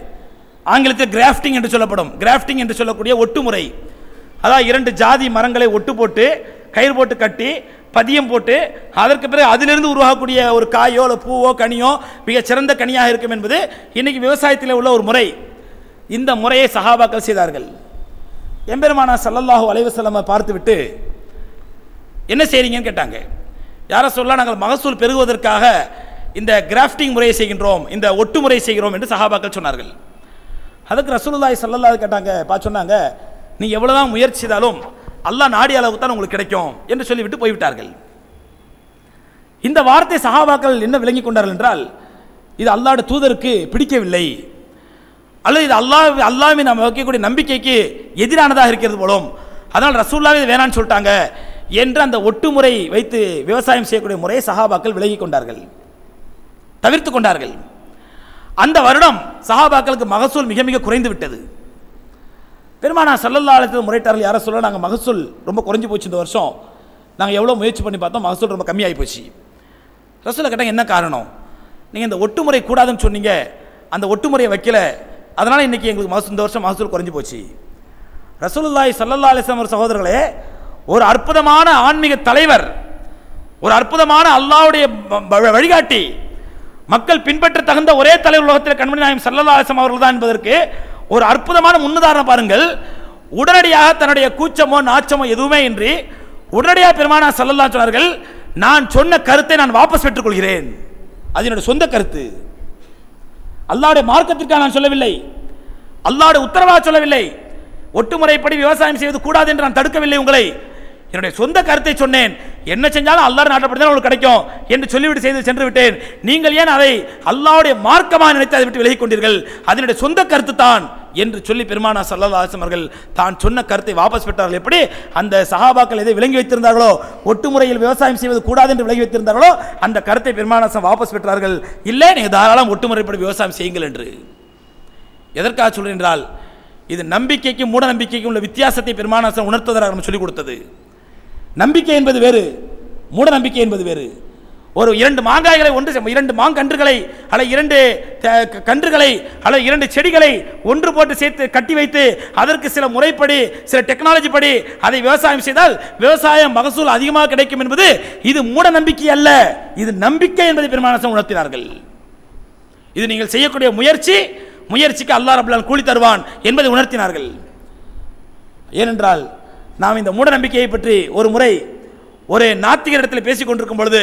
ஆங்கிலத்தில் கிராஃப்டிங் என்று சொல்லப்படும். கிராஃப்டிங் என்று சொல்லக்கூடிய ஒட்டு முறை. அதாவது இரண்டு ஜாதி மரங்களை ஒட்டு போட்டு கயிறு போட்டு கட்டி பதியம் போட்டு அதற்கு பிறகு அதிலிருந்து உருவாகக்கூடிய ஒரு காயோ இல்லை பூவோ கனியோ மிகச் சிறந்த கனியாக இருக்கும் என்பது இன்னைக்கு விவசாயத்தில் உள்ள ஒரு முறை. இந்த முறையை சஹாபாக்கள் செய்தார்கள். எம்பெருமானா சல்லல்லாஹு அலைவசல்லமை பார்த்துவிட்டு என்ன செய்றீங்கன்னு கேட்டாங்க. யாரை சொல்ல நாங்கள் மகசூல் பெருகுவதற்காக இந்த கிராஃப்டிங் முறையை செய்கின்றோம் இந்த ஒட்டு முறை செய்கிறோம் என்று சஹாபாக்கள் சொன்னார்கள். அதுக்கு ரசூலுல்லாஹி சொல்லல்லாது கேட்டாங்க பா சொன்னாங்க நீ எவ்வளோதான் முயற்சி செய்தாலும் அல்லாஹ் நாடி அளவுக்கு தான் உங்களுக்கு கிடைக்கும் என்று சொல்லிவிட்டு போய்விட்டார்கள். இந்த வார்த்தை சஹாபாக்கள் என்ன விளங்கி கொண்டார்கள் என்றால் இது அல்லாட தூதருக்கு பிடிக்கவில்லை. அல்லது இது அல்லாஹ் அல்லாஹ்வை நம்ம வைக்கக்கூடிய நம்பிக்கைக்கு எதிரானதாக இருக்கிறது போலும் அதனால் ரசூல்லாவே இது வேணான்னு சொல்லிட்டாங்க. என்று அந்த ஒட்டுமுறை வைத்து விவசாயம் செய்யக்கூடிய முறையை சஹாபாக்கள் விலகி கொண்டார்கள். தவிர்த்து கொண்டார்கள். அந்த வருடம் சஹாபாக்களுக்கு மகசூல் மிக மிக குறைந்து விட்டது. பெருமானா சல்லல்லா அழைத்தது முறையிட்டார்கள். யாரை சொல்ல நாங்கள் மகசூல் ரொம்ப குறைஞ்சி போச்சு இந்த வருஷம். நாங்கள் எவ்வளோ முயற்சி பண்ணி பார்த்தோம் மகசூல் ரொம்ப கம்மியாகி போச்சு. ரசூலை கேட்டாங்க என்ன காரணம்? நீங்கள் இந்த ஒட்டுமுறை கூடாதுன்னு சொன்னீங்க. அந்த ஒட்டுமுறையை வைக்கல. அதனால் இன்னைக்கு எங்களுக்கு மகசூல் இந்த வருஷம் மகசூல் குறைஞ்சு போச்சு. ரசூலுல்லாஹி சல்லல்லா அலிஸ்லாம் ஒரு சகோதரர்களே ஒரு அற்புதமான ஆன்மீக தலைவர் ஒரு அற்புதமான அல்லாவுடைய வ- வழிகாட்டி. மக்கள் பின்பற்ற தகுந்த ஒரே தலைவர் உலகத்தில் கண்மணி நாயம் சல்லல்லா அவர்கள் தான் என்பதற்கு ஒரு அற்புதமான முன்னுதாரணம் பாருங்கள். உடனடியாக தன்னுடைய கூச்சமோ நாச்சமோ எதுவுமே இன்றி உடனடியாக பெருமானா சல்லல்லா சொன்னார்கள் நான் சொன்ன கருத்தை நான் வாபஸ் பெற்றுக்கொள்கிறேன். அது என்னுடைய சொந்த கருத்து. அல்லாவுடைய மார்க்கத்திற்காக நான் சொல்லவில்லை. அல்லாவுடைய உத்தரவாக சொல்லவில்லை. ஒட்டுமுறைப்படி விவசாயம் செய்வது கூடாது என்று நான் தடுக்கவில்லை உங்களை. என்னுடைய சொந்த கருத்தை சொன்னேன். என்ன செஞ்சாலும் அல்லாஹ் நாட்டப்பட்டு தான் உங்களுக்கு கிடைக்கும் என்று சொல்லிவிட்டு செய்து சென்று விட்டேன். நீங்கள் ஏன் அதை அல்லாவுடைய மார்க்கமாக நினைத்து அதை விட்டு விலகிக் கொண்டீர்கள்? அதனுடைய சொந்த கருத்து தான் என்று சொல்லி பெருமானா சல்லல்லாஹு அவர்கள் தான் சொன்ன கருத்தை வாபஸ் பெற்றார்கள். எப்படி? அந்த சஹாபாக்கள் எதை விளங்கி வைத்திருந்தார்களோ ஒட்டுமுறையில் விவசாயம் செய்வது கூடாது என்று விலகி வைத்திருந்தார்களோ அந்த கருத்தை பெருமானாசம் வாபஸ் பெற்றார்கள். இல்லை நீங்கள் தாராளம் ஒட்டுமுறைப்படி விவசாயம் செய்யுங்கள் என்று. எதற்காக சொல்கிறேன் என்றால் இது நம்பிக்கைக்கும் மூட நம்பிக்கைக்கும் உள்ள வித்தியாசத்தை பெருமானாசம் உணர்த்துவதாக நம்ம சொல்லிக் கொடுத்தது. நம்பிக்கை என்பது வேறு மூட நம்பிக்கை என்பது வேறு. ஒரு இரண்டு மாங்காய்களை ஒன்று இரண்டு மாங்கன்றுகளை அல்ல இரண்டு கன்றுகளை அல்ல இரண்டு செடிகளை ஒன்று போட்டு சேர்த்து கட்டி வைத்து அதற்கு சில முறைப்படி சில டெக்னாலஜி படி அதை விவசாயம் செய்தால் விவசாயம் மகசூல் அதிகமாக கிடைக்கும் என்பது இது மூட நம்பிக்கை அல்ல. இது நம்பிக்கை என்பதை பெருமானசம் உணர்த்தினார்கள். இது நீங்கள் செய்யக்கூடிய முயற்சி முயற்சிக்கு அல்லாஹ் ரபுல்லான் கூலி தருவான் என்பதை உணர்த்தினார்கள். ஏனென்றால் நாம் இந்த மூட நம்பிக்கையை பற்றி ஒரு முறை ஒரு நாத்திகரிடத்தில் பேசி கொண்டிருக்கும் பொழுது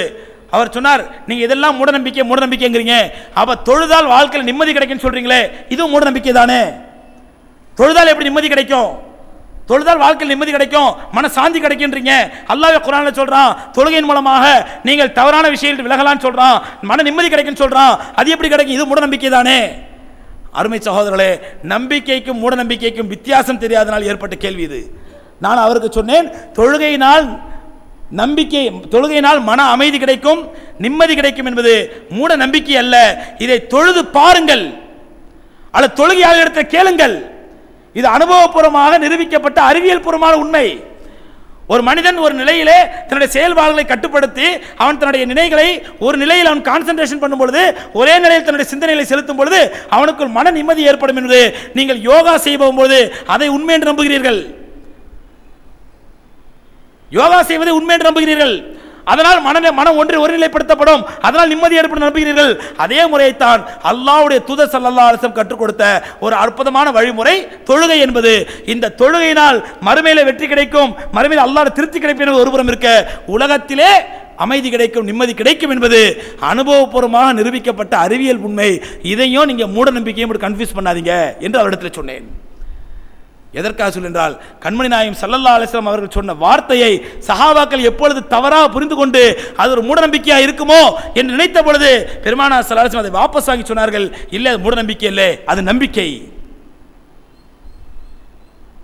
அவர் சொன்னார் நீங்கள் இதெல்லாம் மூட நம்பிக்கை மூட நம்பிக்கைங்கிறீங்க தொழுதால் வாழ்க்கையில் நிம்மதி கிடைக்கும்னு சொல்கிறீங்களே இதுவும் மூட நம்பிக்கை தானே? தொழுதால் எப்படி நிம்மதி கிடைக்கும்? தொழுதால் வாழ்க்கையில் நிம்மதி கிடைக்கும் மன சாந்தி கிடைக்குன்றீங்க அல்லாஹ் குரான சொல்கிறான் தொழுகையின் மூலமாக நீங்கள் தவறான விஷயத்தில் விலகலான்னு சொல்கிறான் மன நிம்மதி கிடைக்கும்னு சொல்கிறான் அது எப்படி கிடைக்கும்? இது மூட நம்பிக்கை தானே? அருமை சகோதரர்களே நம்பிக்கைக்கும் மூட நம்பிக்கைக்கும் வித்தியாசம் தெரியாதனால் ஏற்பட்ட கேள்வி இது. நான் அவருக்கு சொன்னேன் தொழுகையினால் நம்பிக்கை தொழுகையினால் மன அமைதி கிடைக்கும் நிம்மதி கிடைக்கும் என்பது மூட நம்பிக்கை அல்ல. இதை தொழுது பாருங்கள். அல்ல எடுத்த கேளுங்கள். இது அனுபவபூர்வமாக நிரூபிக்கப்பட்ட அறிவியல் பூர்வமான உண்மை. ஒரு மனிதன் ஒரு நிலையிலே தன்னுடைய செயல்பாடுகளை கட்டுப்படுத்தி அவன் தன்னுடைய நினைகளை ஒரு நிலையில் அவன் கான்சென்ட்ரேஷன் பண்ணும் பொழுது ஒரே நிலையில் தன்னுடைய சிந்தனைகளை செலுத்தும் பொழுது அவனுக்குள் மன நிம்மதி ஏற்படும் என்பது நீங்கள் யோகா செய்யும் பொழுது அதை உண்மை என்று நம்புகிறீர்கள். யோகா செய்வதை உண்மை என்று நம்புகிறீர்கள். அதனால் மன மனம் ஒன்று ஒருநிலைப்படுத்தப்படும். அதனால் நிம்மதி ஏற்படும் நம்புகிறீர்கள். அதே முறையைத்தான் அல்லாவுடைய துத சல்லா அரசம் கற்றுக் கொடுத்த ஒரு அற்புதமான வழிமுறை தொழுகை என்பது. இந்த தொழுகையினால் மறுமையில வெற்றி கிடைக்கும். மறுமையில் அல்லாஹ் திருப்தி கிடைக்கும் என்பது ஒருபுறம் இருக்க உலகத்திலே அமைதி கிடைக்கும் நிம்மதி கிடைக்கும் என்பது அனுபவபூர்வமாக நிரூபிக்கப்பட்ட அறிவியல் உண்மை. இதையும் நீங்க மூட நம்பிக்கையும் கன்ஃபியூஸ் பண்ணாதீங்க என்று அவரிடத்தில் சொன்னேன். எதற்காக சொல்லென்றால் கண்மணி நாயம் சல்லல்லா அலிஸ்லாம் அவர்கள் சொன்ன வார்த்தையை சஹாபாக்கள் எப்பொழுது தவறாக புரிந்து கொண்டு அது ஒரு மூடநம்பிக்கையாக இருக்குமோ என்று நினைத்த பொழுது பெருமானா சல்லாஹம் அதை வாபஸ் வாங்கி சொன்னார்கள். இல்லை அது மூடநம்பிக்கை இல்லை அது நம்பிக்கை.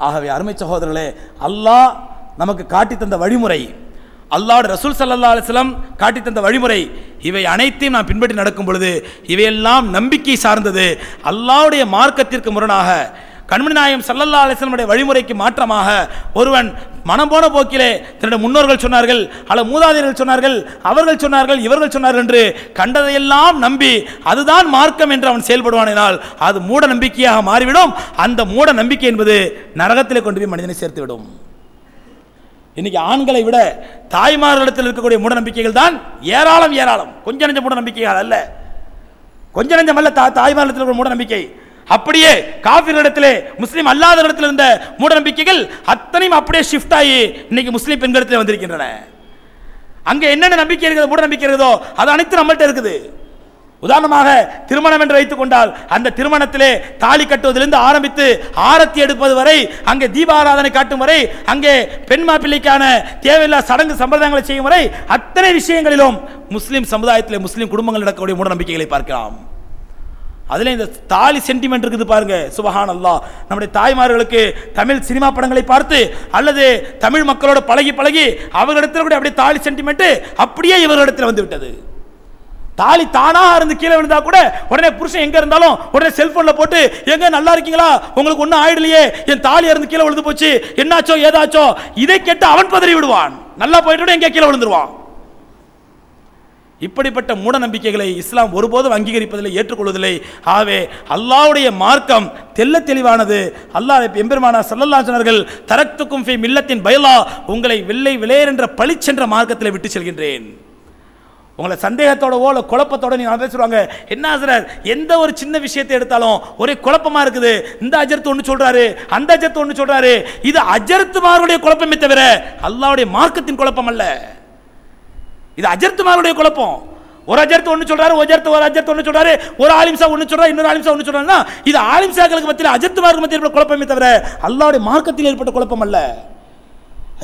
ஆகவே அருமை சகோதரர்களே அல்லாஹ் நமக்கு காட்டி தந்த வழிமுறை அல்லாஹ் ரசூல் சல்லா அலிஸ்லாம் காட்டி தந்த வழிமுறை இவை அனைத்தையும் நாம் பின்பற்றி நடக்கும் பொழுது இவையெல்லாம் நம்பிக்கை சார்ந்தது. அல்லாவுடைய மார்க்கத்திற்கு முரணாக கண்மணி நாயம் சல்லல்லா அலிஸ்லமுடைய வழிமுறைக்கு மாற்றமாக ஒருவன் மனம் போன போக்கிலே தன்னுடைய முன்னோர்கள் சொன்னார்கள் அல்ல மூதாதையர்கள் சொன்னார்கள் அவர்கள் சொன்னார்கள் இவர்கள் சொன்னார்கள் என்று கண்டதையெல்லாம் நம்பி அதுதான் மார்க்கம் என்று அவன் செயல்படுவானால் அது மூட நம்பிக்கையாக மாறிவிடும். அந்த மூட நம்பிக்கை என்பது நரகத்திலே கொண்டு போய் மனிதனை சேர்த்துவிடும் இன்னைக்கு ஆண்களை விட தாய்மார்களிடத்தில் இருக்கக்கூடிய மூட நம்பிக்கைகள் தான் ஏராளம் ஏராளம். கொஞ்ச நெஞ்ச மூட நம்பிக்கைகள் அல்ல. கொஞ்ச நெஞ்சம் அல்ல தா தாய்மார்களிடத்தில் இருக்கிற மூட நம்பிக்கை. அப்படியே காபிரிடத்திலே முஸ்லீம் அல்லாத இடத்துல இருந்த மூட நம்பிக்கைகள் அத்தனையும் அப்படியே ஷிஃப்ட் ஆகி இன்னைக்கு முஸ்லீம் பெண்களிடத்தில் வந்திருக்கின்றன. அங்கே என்னென்ன நம்பிக்கை இருக்கிறது மூட நம்பிக்கை இருக்கிறதோ அது அனைத்து நம்மள்ட்ட இருக்குது. உதாரணமாக திருமணம் என்று வைத்துக் கொண்டால் அந்த திருமணத்திலே தாலி கட்டுவதிலிருந்து ஆரம்பித்து ஆரத்தி எடுப்பது வரை அங்கே தீபாராதனை காட்டும் வரை அங்கே பெண் மாப்பிள்ளைக்கான தேவையில்லா சடங்கு சம்பிரதாயங்களை செய்யும் வரை அத்தனை விஷயங்களிலும் முஸ்லீம் சமுதாயத்திலே முஸ்லீம் குடும்பங்கள் நடக்கக்கூடிய மூட நம்பிக்கைகளை பார்க்கலாம். அதில் இந்த தாலி சென்டிமெண்ட் இருக்குது பாருங்க. சுபஹான் அல்லா நம்முடைய தாய்மார்களுக்கு தமிழ் சினிமா படங்களை பார்த்து அல்லது தமிழ் மக்களோட பழகி பழகி அவர்களிடத்தில் கூட அப்படியே தாலி சென்டிமெண்ட் அப்படியே இவர்களிடத்தில் வந்து விட்டது. தாலி தானாக இருந்து கீழே விழுந்தா கூட உடனே புருஷன் எங்கே இருந்தாலும் உடனே செல்ஃபோனில் போட்டு எங்க நல்லா இருக்கீங்களா? உங்களுக்கு ஒன்றும் ஆயிடலையே. என் தாலி இருந்து கீழே விழுந்து போச்சு. என்னாச்சோ ஏதாச்சோ? இதை கேட்டு அவன் பதறி விடுவான். நல்லா போயிட்டு எங்கே கீழே விழுந்துருவான். இப்படிப்பட்ட மூட நம்பிக்கைகளை இஸ்லாம் ஒருபோதும் அங்கீகரிப்பதில்லை ஏற்றுக்கொள்வதில்லை. ஆகவே அல்லாவுடைய மார்க்கம் தெல்ல தெளிவானது. அல்லாஹ் எம்பெருமானா சல்லல்லாசனர்கள் தரத்துக்கும் ஃபி மில்லத்தின் பயலா உங்களை வெள்ளை விளையர் என்ற பளிச்சென்ற மார்க்கத்தில் விட்டு செல்கின்றேன். உங்களை சந்தேகத்தோடவோ இல்லை குழப்பத்தோட நீங்கள் பேசுவாங்க என்ன சார் எந்த ஒரு சின்ன விஷயத்தை எடுத்தாலும் ஒரே குழப்பமா இருக்குது. இந்த அஜர்த்து ஒன்று சொல்கிறாரு அந்த அஜர்த்து ஒன்று சொல்கிறாரு இது அஜர்த்துமாருடைய குழப்பமே தவிர அல்லாவுடைய மார்க்கத்தின் குழப்பம் அல்ல இது அஜர்த்துமாருடைய குழப்பம். ஒரு அஜர்த்து ஒன்று சொல்றாரு ஒரு அஜர்த்து ஒரு அஜர்த்து ஒன்று சொல்றாரு ஒரு ஆலிம்சா ஒன்று சொல்றாரு இன்னொரு ஆலிம்சா ஒன்று சொல்றாருன்னா இது ஆலிம்சாக்களுக்கு மத்தியில் அஜர்த்துமாருக்கு மத்தியில் ஏற்பட்ட குழப்பமே தவிர அல்லாவுடைய மார்க்கத்தில் ஏற்பட்ட குழப்பம் அல்ல.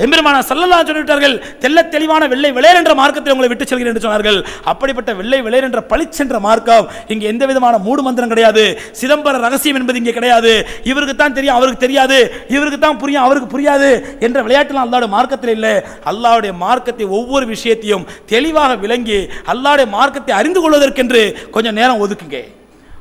எம்பெருமான சல்லல்லா சொல்லிவிட்டார்கள் தெல்ல தெளிவான வெள்ளை விளையர் என்ற மார்க்கத்தை உங்களை விட்டு செல்கிறேன் என்று சொன்னார்கள். அப்படிப்பட்ட வெள்ளை விளையர் என்ற பளிச்சென்ற மார்க்கம் இங்கே எந்த விதமான மூடு மந்திரம் கிடையாது. சிதம்பர ரகசியம் என்பது இங்கே கிடையாது. இவருக்கு தான் தெரியும் அவருக்கு தெரியாது. இவருக்கு தான் புரியும் அவருக்கு புரியாது என்ற விளையாட்டுலாம் அல்லாவுடைய மார்க்கத்தில் இல்லை. அல்லாவுடைய மார்க்கத்தை ஒவ்வொரு விஷயத்தையும் தெளிவாக விளங்கி அல்லாவுடைய மார்க்கத்தை அறிந்து கொள்வதற்கென்று கொஞ்சம் நேரம் ஒதுக்குங்க.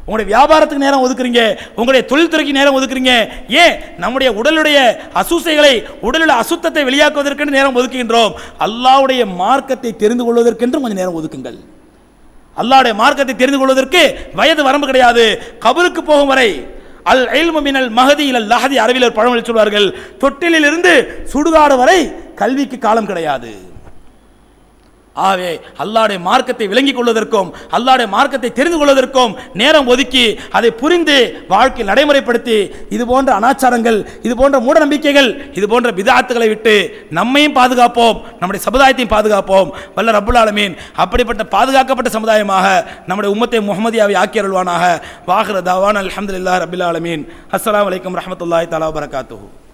உங்களுடைய வியாபாரத்துக்கு நேரம் ஒதுக்குறீங்க உங்களுடைய தொழில்துறைக்கு நேரம் ஒதுக்குறீங்க. ஏன்? நம்முடைய உடலுடைய அசூசைகளை உடலுடைய அசுத்தத்தை வெளியாக்குவதற்கென்று நேரம் ஒதுக்குகின்றோம். அல்லாவுடைய மார்க்கத்தை தெரிந்து கொள்வதற்கென்று கொஞ்சம் நேரம் ஒதுக்குங்கள். அல்லாவுடைய மார்க்கத்தை தெரிந்து கொள்வதற்கு வயது வரம்பு கிடையாது. கபருக்கு போகும் வரை அல் இல்மு மகதி மஹதி லஹதி அறிவியல் பழமொழி சொல்வார்கள் தொட்டிலிருந்து சுடுகாடு வரை கல்விக்கு காலம் கிடையாது. ஆகவே அல்லாடைய மார்க்கத்தை விளங்கிக் கொள்வதற்கும் அல்லாடைய மார்க்கத்தை தெரிந்து கொள்வதற்கும் நேரம் ஒதுக்கி அதை புரிந்து வாழ்க்கையில் நடைமுறைப்படுத்தி இது போன்ற அனாச்சாரங்கள் இது போன்ற மூட நம்பிக்கைகள் இது போன்ற விதாத்துகளை விட்டு நம்மையும் பாதுகாப்போம் நம்முடைய சமுதாயத்தையும் பாதுகாப்போம். வல்ல ரபுல்லாலமீன் ஆலமீன். அப்படிப்பட்ட பாதுகாக்கப்பட்ட சமுதாயமாக நம்முடைய உம்மத்தை முகமதியாவை ஆக்கி அருள்வானாக. வாகர தாவான் அலமதுல்லா ரபுல்லாலமீன் ஆலமீன். வலைக்கம் ரஹமத்துல்லாய் தலா வரகாத்து